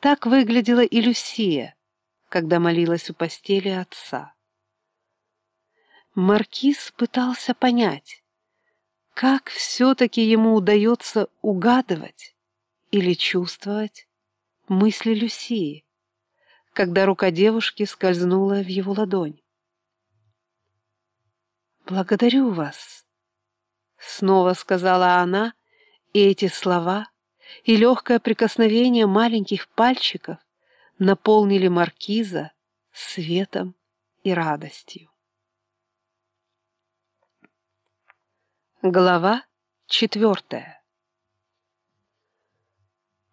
Так выглядела и Люсия, когда молилась у постели отца. Маркиз пытался понять, как все-таки ему удается угадывать или чувствовать мысли Люсии, когда рука девушки скользнула в его ладонь. «Благодарю вас», — снова сказала она, и эти слова и легкое прикосновение маленьких пальчиков наполнили маркиза светом и радостью. Глава четвертая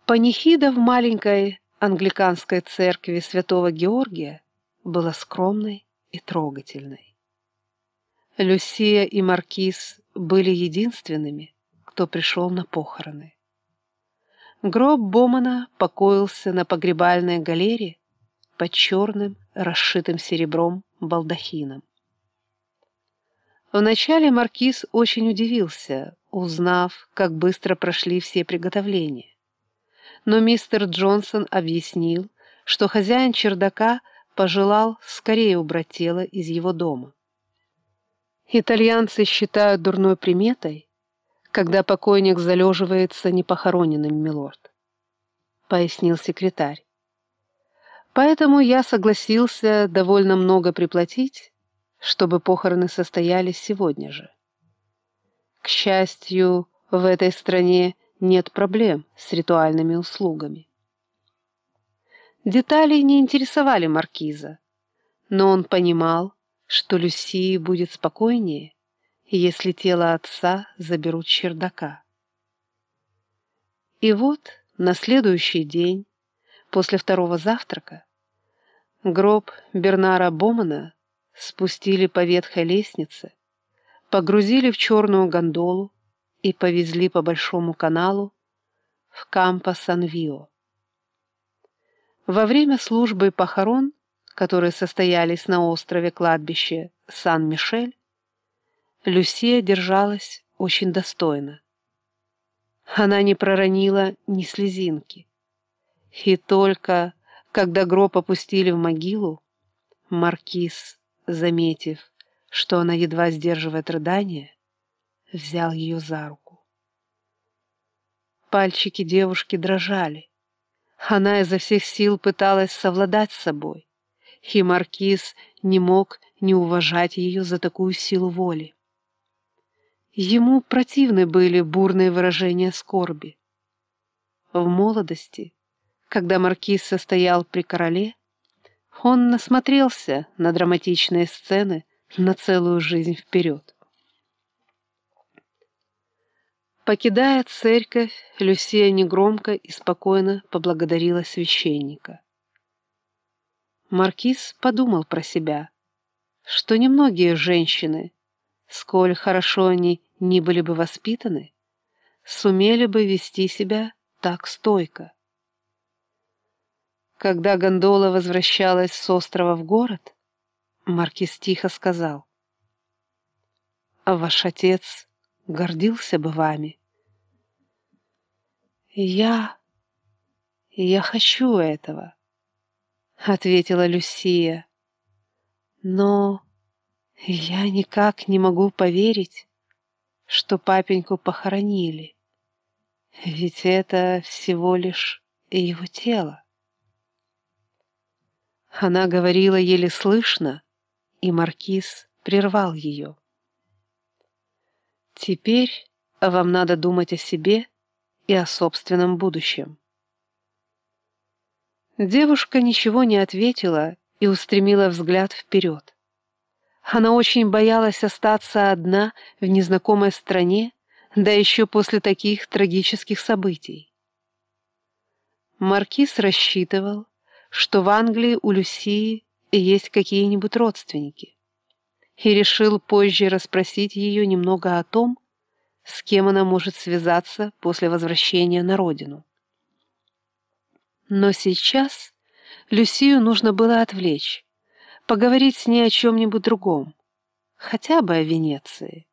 Панихида в маленькой англиканской церкви святого Георгия была скромной и трогательной. Люсия и Маркиз были единственными, кто пришел на похороны. Гроб Бомана покоился на погребальной галере под черным, расшитым серебром балдахином. Вначале маркиз очень удивился, узнав, как быстро прошли все приготовления. Но мистер Джонсон объяснил, что хозяин чердака пожелал скорее убрать тело из его дома. Итальянцы считают дурной приметой, когда покойник залеживается непохороненным, милорд, — пояснил секретарь. Поэтому я согласился довольно много приплатить, чтобы похороны состоялись сегодня же. К счастью, в этой стране нет проблем с ритуальными услугами. Детали не интересовали маркиза, но он понимал, что Люсии будет спокойнее, если тело отца заберут чердака. И вот на следующий день, после второго завтрака, гроб Бернара Бомана спустили по ветхой лестнице, погрузили в черную гондолу и повезли по большому каналу в Кампо-Сан-Вио. Во время службы похорон, которые состоялись на острове кладбище Сан-Мишель, Люсия держалась очень достойно. Она не проронила ни слезинки. И только, когда гроб опустили в могилу, маркиз заметив, что она едва сдерживает рыдание, взял ее за руку. Пальчики девушки дрожали. Она изо всех сил пыталась совладать с собой, и маркиз не мог не уважать ее за такую силу воли. Ему противны были бурные выражения скорби. В молодости, когда маркиз состоял при короле, он насмотрелся на драматичные сцены на целую жизнь вперед. Покидая церковь, Люсия негромко и спокойно поблагодарила священника. Маркиз подумал про себя, что немногие женщины, сколь хорошо они ни были бы воспитаны, сумели бы вести себя так стойко. Когда гондола возвращалась с острова в город, Маркиз тихо сказал, «Ваш отец гордился бы вами». «Я... я хочу этого», — ответила Люсия. «Но я никак не могу поверить, что папеньку похоронили, ведь это всего лишь его тело». Она говорила еле слышно, и маркиз прервал ее. «Теперь вам надо думать о себе и о собственном будущем». Девушка ничего не ответила и устремила взгляд вперед. Она очень боялась остаться одна в незнакомой стране, да еще после таких трагических событий. Маркиз рассчитывал, что в Англии у Люсии есть какие-нибудь родственники, и решил позже расспросить ее немного о том, с кем она может связаться после возвращения на родину. Но сейчас Люсию нужно было отвлечь, поговорить с ней о чем-нибудь другом, хотя бы о Венеции.